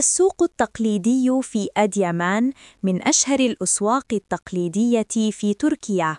السوق التقليدي في أديمان من أشهر الأسواق التقليدية في تركيا.